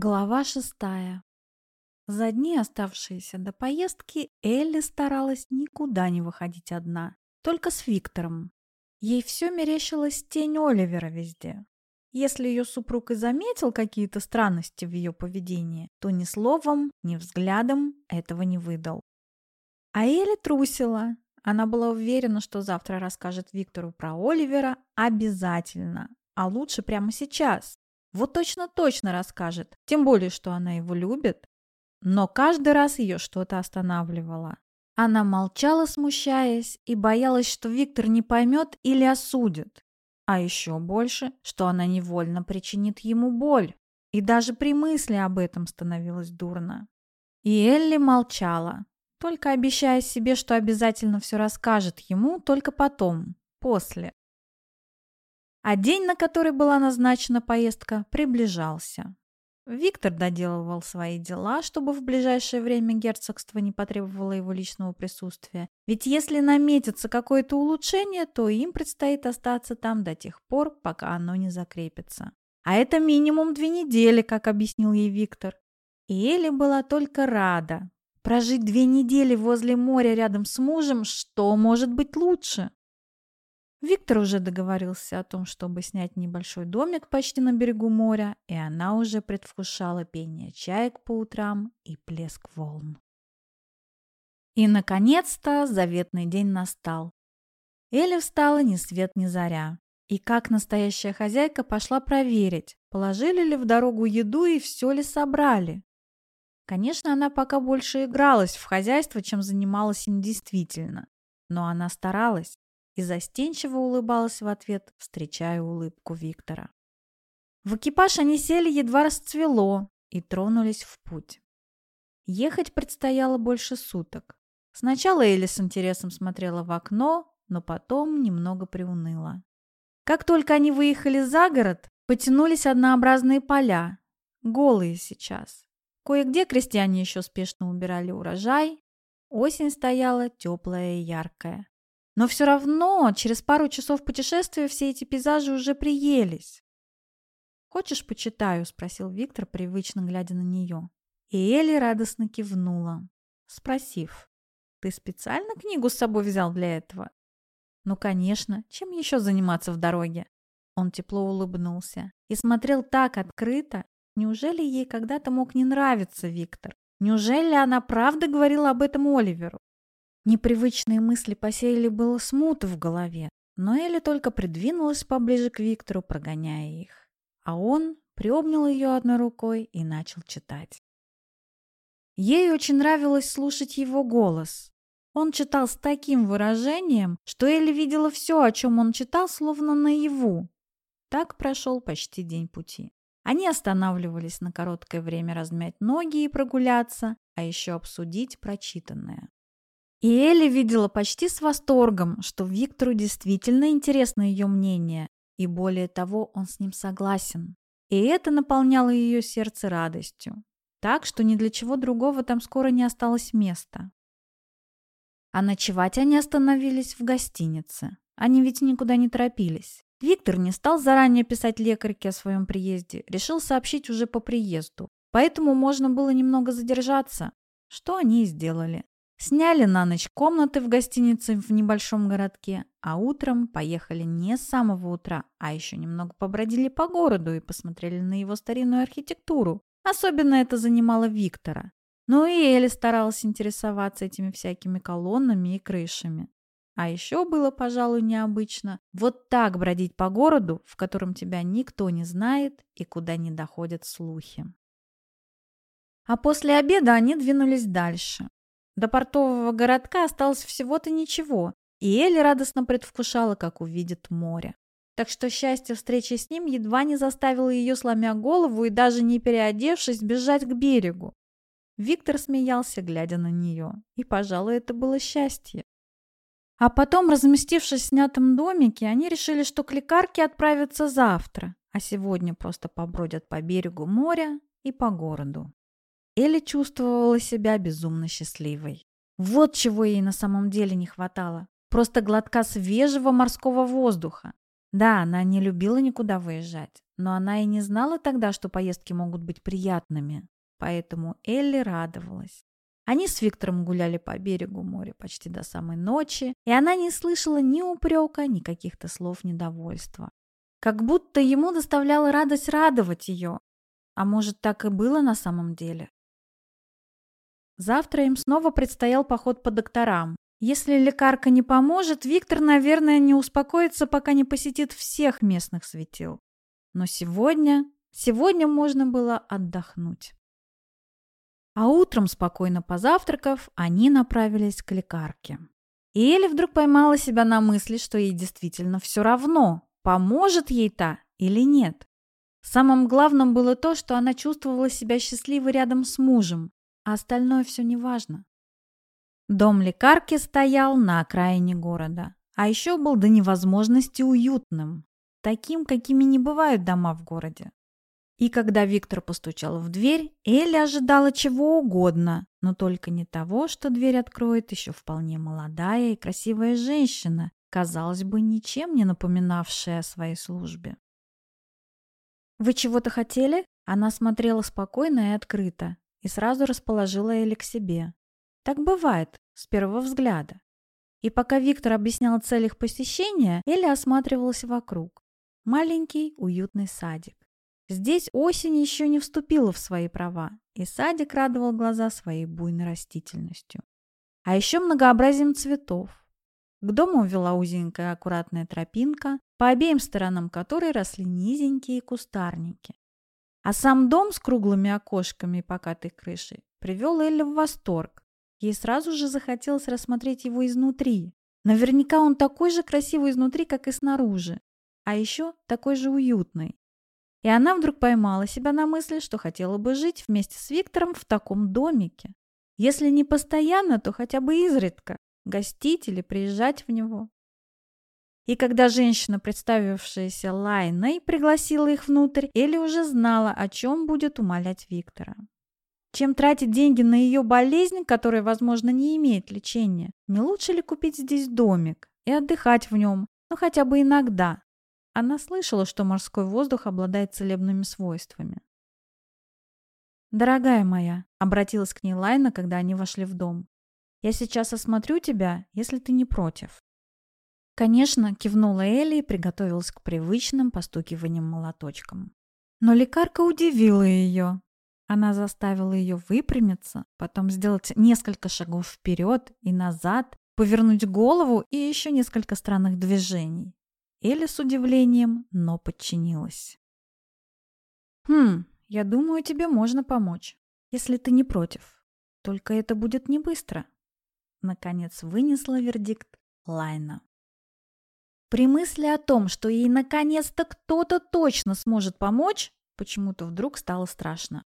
Глава шестая. За дни, оставшиеся до поездки, Элли старалась никуда не выходить одна, только с Виктором. Ей все мерещилась тень Оливера везде. Если ее супруг и заметил какие-то странности в ее поведении, то ни словом, ни взглядом этого не выдал. А Элли трусила. Она была уверена, что завтра расскажет Виктору про Оливера обязательно, а лучше прямо сейчас. Вот точно-точно расскажет, тем более, что она его любит. Но каждый раз ее что-то останавливало. Она молчала, смущаясь, и боялась, что Виктор не поймет или осудит. А еще больше, что она невольно причинит ему боль. И даже при мысли об этом становилось дурно. И Элли молчала, только обещая себе, что обязательно все расскажет ему только потом, после. А день, на который была назначена поездка, приближался. Виктор доделывал свои дела, чтобы в ближайшее время герцогство не потребовало его личного присутствия. Ведь если наметится какое-то улучшение, то им предстоит остаться там до тех пор, пока оно не закрепится. А это минимум две недели, как объяснил ей Виктор. И Эли была только рада. Прожить две недели возле моря рядом с мужем, что может быть лучше? Виктор уже договорился о том, чтобы снять небольшой домик почти на берегу моря, и она уже предвкушала пение чаек по утрам и плеск волн. И, наконец-то, заветный день настал. Эля встала ни свет ни заря. И как настоящая хозяйка пошла проверить, положили ли в дорогу еду и все ли собрали. Конечно, она пока больше игралась в хозяйство, чем занималась им действительно. Но она старалась и застенчиво улыбалась в ответ, встречая улыбку Виктора. В экипаж они сели едва расцвело и тронулись в путь. Ехать предстояло больше суток. Сначала Элли с интересом смотрела в окно, но потом немного приуныла. Как только они выехали за город, потянулись однообразные поля, голые сейчас. Кое-где крестьяне еще спешно убирали урожай. Осень стояла теплая и яркая. Но все равно через пару часов путешествия все эти пейзажи уже приелись. «Хочешь, почитаю?» – спросил Виктор, привычно глядя на нее. И Элли радостно кивнула, спросив. «Ты специально книгу с собой взял для этого?» «Ну, конечно. Чем еще заниматься в дороге?» Он тепло улыбнулся и смотрел так открыто. Неужели ей когда-то мог не нравиться Виктор? Неужели она правда говорила об этом Оливеру? Непривычные мысли посеяли было смуту в голове, но Элли только придвинулась поближе к Виктору, прогоняя их. А он приобнял ее одной рукой и начал читать. Ей очень нравилось слушать его голос. Он читал с таким выражением, что Элли видела все, о чем он читал, словно наяву. Так прошел почти день пути. Они останавливались на короткое время размять ноги и прогуляться, а еще обсудить прочитанное. И Элли видела почти с восторгом, что Виктору действительно интересно ее мнение, и более того, он с ним согласен. И это наполняло ее сердце радостью. Так, что ни для чего другого там скоро не осталось места. А ночевать они остановились в гостинице. Они ведь никуда не торопились. Виктор не стал заранее писать лекарке о своем приезде, решил сообщить уже по приезду. Поэтому можно было немного задержаться, что они и сделали. Сняли на ночь комнаты в гостинице в небольшом городке, а утром поехали не с самого утра, а еще немного побродили по городу и посмотрели на его старинную архитектуру. Особенно это занимало Виктора. Ну и Элли старалась интересоваться этими всякими колоннами и крышами. А еще было, пожалуй, необычно вот так бродить по городу, в котором тебя никто не знает и куда не доходят слухи. А после обеда они двинулись дальше. До портового городка осталось всего-то ничего, и Элли радостно предвкушала, как увидит море. Так что счастье встречи с ним едва не заставило ее, сломя голову и даже не переодевшись, бежать к берегу. Виктор смеялся, глядя на нее, и, пожалуй, это было счастье. А потом, разместившись в снятом домике, они решили, что к лекарке отправятся завтра, а сегодня просто побродят по берегу моря и по городу. Элли чувствовала себя безумно счастливой. Вот чего ей на самом деле не хватало. Просто глотка свежего морского воздуха. Да, она не любила никуда выезжать, но она и не знала тогда, что поездки могут быть приятными. Поэтому Элли радовалась. Они с Виктором гуляли по берегу моря почти до самой ночи, и она не слышала ни упрека, ни каких-то слов недовольства. Как будто ему доставляла радость радовать ее. А может, так и было на самом деле? Завтра им снова предстоял поход по докторам. Если лекарка не поможет, Виктор, наверное, не успокоится, пока не посетит всех местных светил. Но сегодня, сегодня можно было отдохнуть. А утром, спокойно позавтракав, они направились к лекарке. И Эля вдруг поймала себя на мысли, что ей действительно все равно, поможет ей та или нет. Самым главным было то, что она чувствовала себя счастливой рядом с мужем, а остальное все неважно. Дом лекарки стоял на окраине города, а еще был до невозможности уютным, таким, какими не бывают дома в городе. И когда Виктор постучал в дверь, Элли ожидала чего угодно, но только не того, что дверь откроет еще вполне молодая и красивая женщина, казалось бы, ничем не напоминавшая о своей службе. «Вы чего-то хотели?» Она смотрела спокойно и открыто, и сразу расположила Элли к себе. Так бывает, с первого взгляда. И пока Виктор объяснял цель их посещения, Элли осматривалась вокруг. Маленький, уютный садик. Здесь осень еще не вступила в свои права, и садик радовал глаза своей буйной растительностью. А еще многообразием цветов. К дому вела узенькая аккуратная тропинка, по обеим сторонам которой росли низенькие кустарники. А сам дом с круглыми окошками и покатой крышей привел Элли в восторг. Ей сразу же захотелось рассмотреть его изнутри. Наверняка он такой же красивый изнутри, как и снаружи, а еще такой же уютный. И она вдруг поймала себя на мысли, что хотела бы жить вместе с Виктором в таком домике. Если не постоянно, то хотя бы изредка, гостить или приезжать в него. И когда женщина, представившаяся Лайной, пригласила их внутрь, Элли уже знала, о чем будет умолять Виктора. Чем тратить деньги на ее болезнь, которая, возможно, не имеет лечения? Не лучше ли купить здесь домик и отдыхать в нем, ну хотя бы иногда, она слышала, что морской воздух обладает целебными свойствами. «Дорогая моя», — обратилась к ней Лайна, когда они вошли в дом, «я сейчас осмотрю тебя, если ты не против». Конечно, кивнула Элли и приготовилась к привычным постукиваниям молоточком. Но лекарка удивила ее. Она заставила ее выпрямиться, потом сделать несколько шагов вперед и назад, повернуть голову и еще несколько странных движений. Эля с удивлением, но подчинилась. «Хм, я думаю, тебе можно помочь, если ты не против. Только это будет не быстро». Наконец вынесла вердикт Лайна. При мысли о том, что ей наконец-то кто-то точно сможет помочь, почему-то вдруг стало страшно.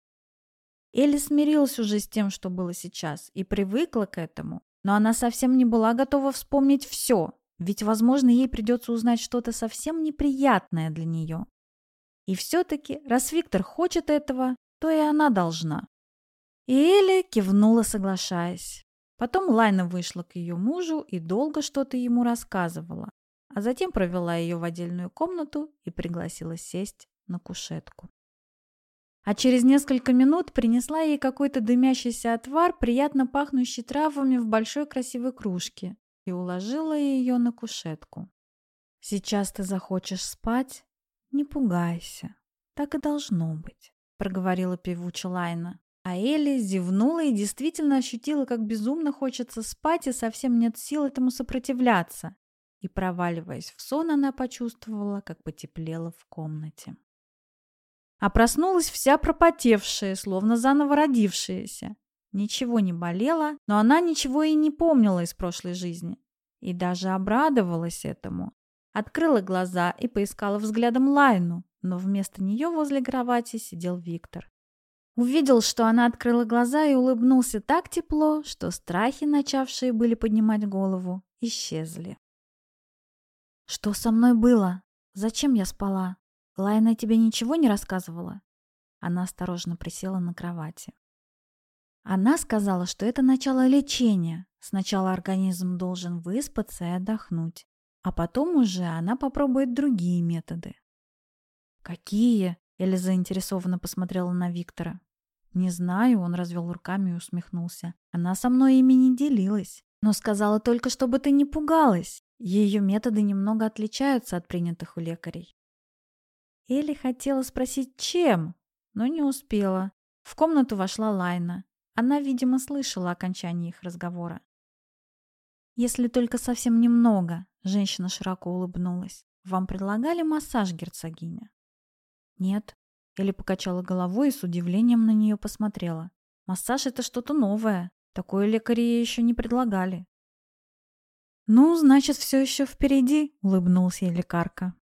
Элли смирилась уже с тем, что было сейчас, и привыкла к этому, но она совсем не была готова вспомнить все, ведь, возможно, ей придется узнать что-то совсем неприятное для нее. И все-таки, раз Виктор хочет этого, то и она должна. И Элли кивнула, соглашаясь. Потом Лайна вышла к ее мужу и долго что-то ему рассказывала, а затем провела ее в отдельную комнату и пригласила сесть на кушетку. А через несколько минут принесла ей какой-то дымящийся отвар, приятно пахнущий травами в большой красивой кружке, и уложила ее на кушетку. «Сейчас ты захочешь спать? Не пугайся. Так и должно быть», — проговорила певуче Лайна. А Элли зевнула и действительно ощутила, как безумно хочется спать и совсем нет сил этому сопротивляться. И, проваливаясь в сон, она почувствовала, как потеплело в комнате. А проснулась вся пропотевшая, словно заново родившаяся. Ничего не болело, но она ничего и не помнила из прошлой жизни. И даже обрадовалась этому. Открыла глаза и поискала взглядом Лайну, но вместо нее возле кровати сидел Виктор. Увидел, что она открыла глаза и улыбнулся так тепло, что страхи, начавшие были поднимать голову, исчезли. «Что со мной было? Зачем я спала? Лайна тебе ничего не рассказывала?» Она осторожно присела на кровати. Она сказала, что это начало лечения. Сначала организм должен выспаться и отдохнуть. А потом уже она попробует другие методы. «Какие?» — Эля заинтересованно посмотрела на Виктора. «Не знаю», — он развел руками и усмехнулся. «Она со мной ими не делилась, но сказала только, чтобы ты не пугалась. Ее методы немного отличаются от принятых у лекарей». Элли хотела спросить, чем, но не успела. В комнату вошла Лайна. Она, видимо, слышала окончание их разговора. «Если только совсем немного», — женщина широко улыбнулась. «Вам предлагали массаж, герцогиня?» «Нет», — Элли покачала головой и с удивлением на нее посмотрела. «Массаж — это что-то новое. Такое лекари еще не предлагали». «Ну, значит, все еще впереди», — улыбнулся ей лекарка.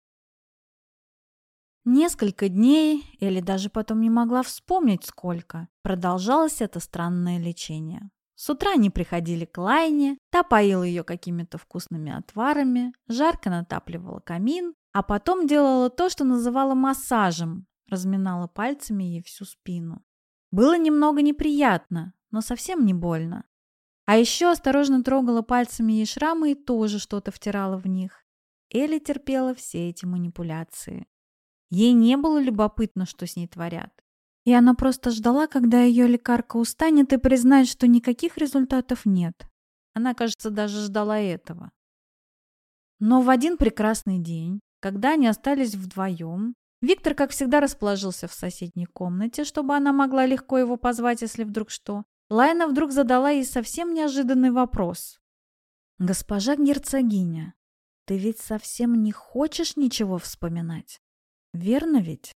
Несколько дней, или даже потом не могла вспомнить сколько, продолжалось это странное лечение. С утра они приходили к Лайне, та поила ее какими-то вкусными отварами, жарко натапливала камин, а потом делала то, что называла массажем, разминала пальцами ей всю спину. Было немного неприятно, но совсем не больно. А еще осторожно трогала пальцами ей шрамы и тоже что-то втирала в них. Элли терпела все эти манипуляции. Ей не было любопытно, что с ней творят. И она просто ждала, когда ее лекарка устанет и признает, что никаких результатов нет. Она, кажется, даже ждала этого. Но в один прекрасный день, когда они остались вдвоем, Виктор, как всегда, расположился в соседней комнате, чтобы она могла легко его позвать, если вдруг что. Лайна вдруг задала ей совсем неожиданный вопрос. «Госпожа герцогиня, ты ведь совсем не хочешь ничего вспоминать?» Верно ведь?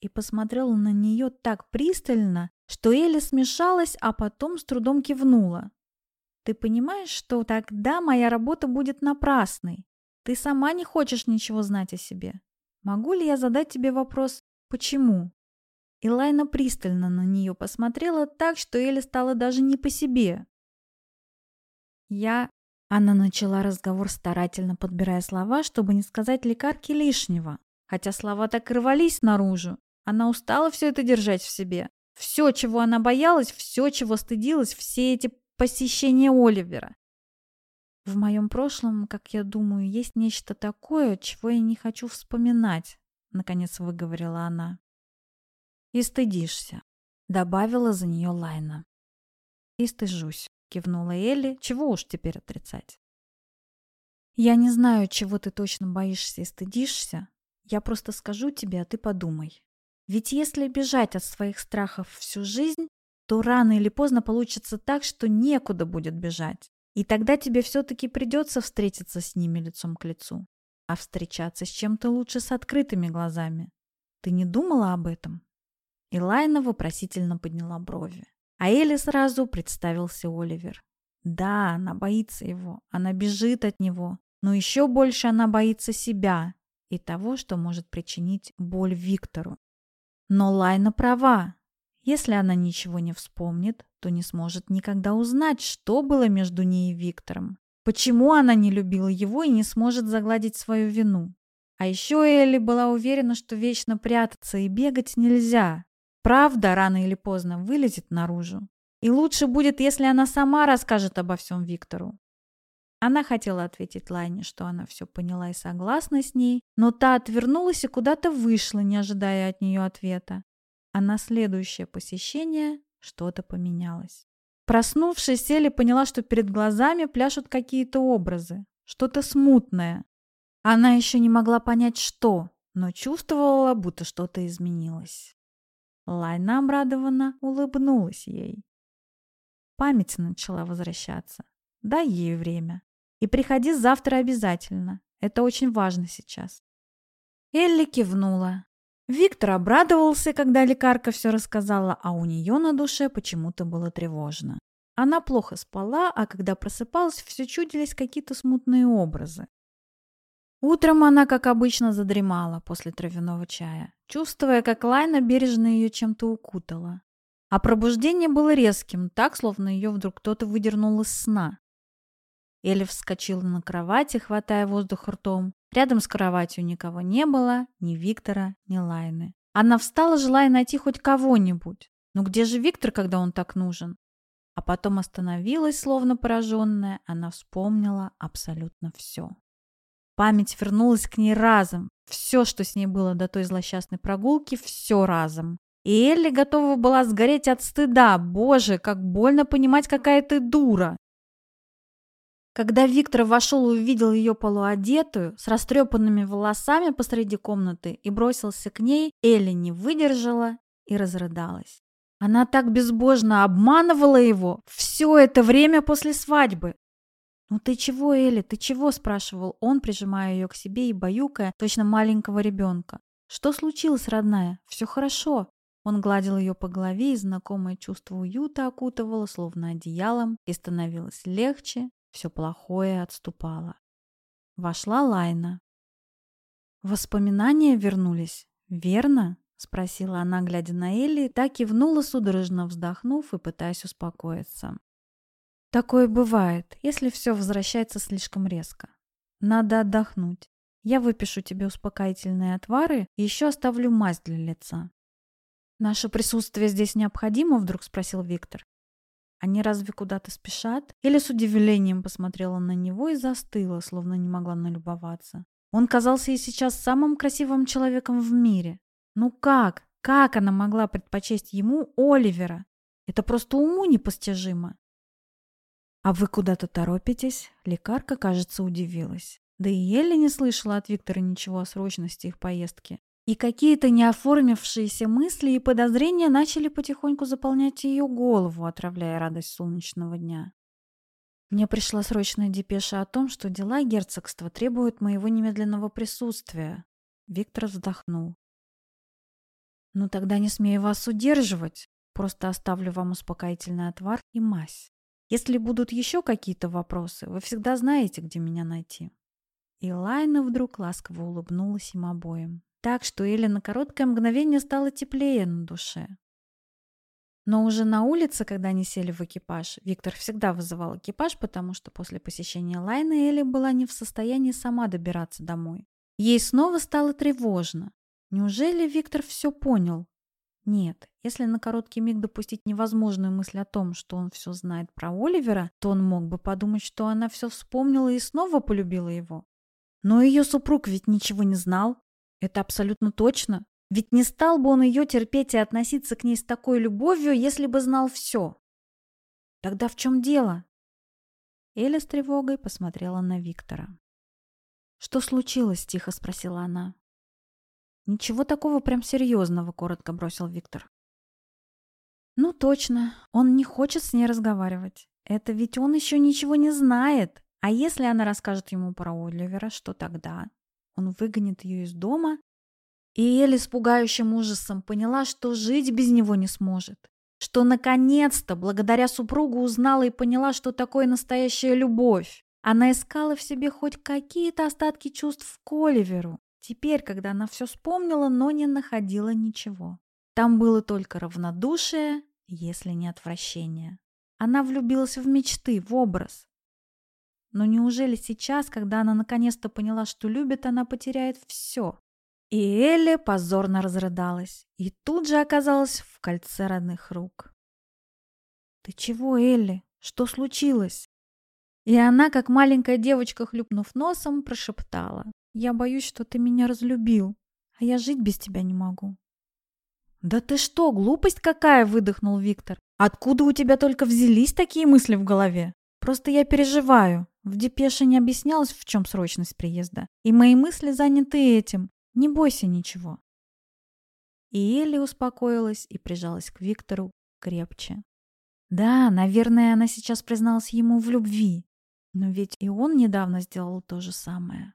И посмотрела на нее так пристально, что Эля смешалась, а потом с трудом кивнула. Ты понимаешь, что тогда моя работа будет напрасной? Ты сама не хочешь ничего знать о себе. Могу ли я задать тебе вопрос «почему?» Илайна пристально на нее посмотрела так, что Эля стала даже не по себе. «Я...» Она начала разговор, старательно подбирая слова, чтобы не сказать лекарке лишнего. Хотя слова так и рвались наружу. Она устала все это держать в себе. Все, чего она боялась, все, чего стыдилась, все эти посещения Оливера. В моем прошлом, как я думаю, есть нечто такое, чего я не хочу вспоминать, наконец выговорила она. И стыдишься, добавила за нее Лайна. И стыжусь, кивнула Элли, чего уж теперь отрицать. Я не знаю, чего ты точно боишься и стыдишься, я просто скажу тебе, а ты подумай. Ведь если бежать от своих страхов всю жизнь, то рано или поздно получится так, что некуда будет бежать. И тогда тебе все-таки придется встретиться с ними лицом к лицу. А встречаться с чем-то лучше с открытыми глазами. Ты не думала об этом? Илайна вопросительно подняла брови. А Элли сразу представился Оливер. Да, она боится его, она бежит от него, но еще больше она боится себя, и того, что может причинить боль Виктору. Но Лайна права. Если она ничего не вспомнит, то не сможет никогда узнать, что было между ней и Виктором. Почему она не любила его и не сможет загладить свою вину. А еще Элли была уверена, что вечно прятаться и бегать нельзя. Правда рано или поздно вылезет наружу. И лучше будет, если она сама расскажет обо всем Виктору. Она хотела ответить Лайне, что она все поняла и согласна с ней, но та отвернулась и куда-то вышла, не ожидая от нее ответа. А на следующее посещение что-то поменялось. Проснувшись, Элли поняла, что перед глазами пляшут какие-то образы, что-то смутное. Она еще не могла понять, что, но чувствовала, будто что-то изменилось. Лайна обрадованно улыбнулась ей. Память начала возвращаться. Дай ей время. И приходи завтра обязательно. Это очень важно сейчас. Элли кивнула. Виктор обрадовался, когда лекарка все рассказала, а у нее на душе почему-то было тревожно. Она плохо спала, а когда просыпалась, все чудились какие-то смутные образы. Утром она, как обычно, задремала после травяного чая, чувствуя, как Лайна бережно ее чем-то укутала. А пробуждение было резким, так, словно ее вдруг кто-то выдернул из сна. Элли вскочила на кровати, хватая воздух ртом. Рядом с кроватью никого не было, ни Виктора, ни Лайны. Она встала, желая найти хоть кого-нибудь. Но где же Виктор, когда он так нужен? А потом остановилась, словно пораженная. Она вспомнила абсолютно все. Память вернулась к ней разом. Все, что с ней было до той злосчастной прогулки, все разом. И Элли готова была сгореть от стыда. Боже, как больно понимать, какая ты дура. Когда Виктор вошел и увидел ее полуодетую, с растрепанными волосами посреди комнаты и бросился к ней, Элли не выдержала и разрыдалась. Она так безбожно обманывала его все это время после свадьбы. «Ну ты чего, Элли, ты чего?» – спрашивал он, прижимая ее к себе и баюкая, точно маленького ребенка. «Что случилось, родная? Все хорошо». Он гладил ее по голове, и знакомое чувство уюта окутывало, словно одеялом, и становилось легче, все плохое отступало. Вошла Лайна. Воспоминания вернулись, верно? Спросила она, глядя на Элли, так кивнула, судорожно вздохнув и пытаясь успокоиться. Такое бывает, если все возвращается слишком резко. Надо отдохнуть. Я выпишу тебе успокоительные отвары и еще оставлю мазь для лица. «Наше присутствие здесь необходимо?» – вдруг спросил Виктор. Они разве куда-то спешат? Или с удивлением посмотрела на него и застыла, словно не могла налюбоваться. Он казался ей сейчас самым красивым человеком в мире. Ну как? Как она могла предпочесть ему Оливера? Это просто уму непостижимо. «А вы куда-то торопитесь?» Лекарка, кажется, удивилась. Да и Елли не слышала от Виктора ничего о срочности их поездки. И какие-то неоформившиеся мысли и подозрения начали потихоньку заполнять ее голову, отравляя радость солнечного дня. Мне пришла срочная депеша о том, что дела герцогства требуют моего немедленного присутствия. Виктор вздохнул. «Ну тогда не смею вас удерживать. Просто оставлю вам успокоительный отвар и мазь. Если будут еще какие-то вопросы, вы всегда знаете, где меня найти». И Лайна вдруг ласково улыбнулась им обоим так, что Элли на короткое мгновение стало теплее на душе. Но уже на улице, когда они сели в экипаж, Виктор всегда вызывал экипаж, потому что после посещения Лайны Элли была не в состоянии сама добираться домой. Ей снова стало тревожно. Неужели Виктор все понял? Нет, если на короткий миг допустить невозможную мысль о том, что он все знает про Оливера, то он мог бы подумать, что она все вспомнила и снова полюбила его. Но ее супруг ведь ничего не знал. Это абсолютно точно. Ведь не стал бы он ее терпеть и относиться к ней с такой любовью, если бы знал все. Тогда в чем дело? Эля с тревогой посмотрела на Виктора. «Что случилось?» – тихо спросила она. «Ничего такого прям серьезного», – коротко бросил Виктор. «Ну точно, он не хочет с ней разговаривать. Это ведь он еще ничего не знает. А если она расскажет ему про Оливера, что тогда?» Он выгонит ее из дома, и Элли с пугающим ужасом поняла, что жить без него не сможет. Что наконец-то, благодаря супругу, узнала и поняла, что такое настоящая любовь. Она искала в себе хоть какие-то остатки чувств к Оливеру. Теперь, когда она все вспомнила, но не находила ничего. Там было только равнодушие, если не отвращение. Она влюбилась в мечты, в образ. Но неужели сейчас, когда она наконец-то поняла, что любит, она потеряет все? И Элли позорно разрыдалась и тут же оказалась в кольце родных рук. «Ты чего, Элли? Что случилось?» И она, как маленькая девочка, хлюпнув носом, прошептала. «Я боюсь, что ты меня разлюбил, а я жить без тебя не могу». «Да ты что, глупость какая!» – выдохнул Виктор. «Откуда у тебя только взялись такие мысли в голове? Просто я переживаю. В депеше не объяснялось, в чем срочность приезда. И мои мысли заняты этим. Не бойся ничего. И Элли успокоилась и прижалась к Виктору крепче. Да, наверное, она сейчас призналась ему в любви. Но ведь и он недавно сделал то же самое.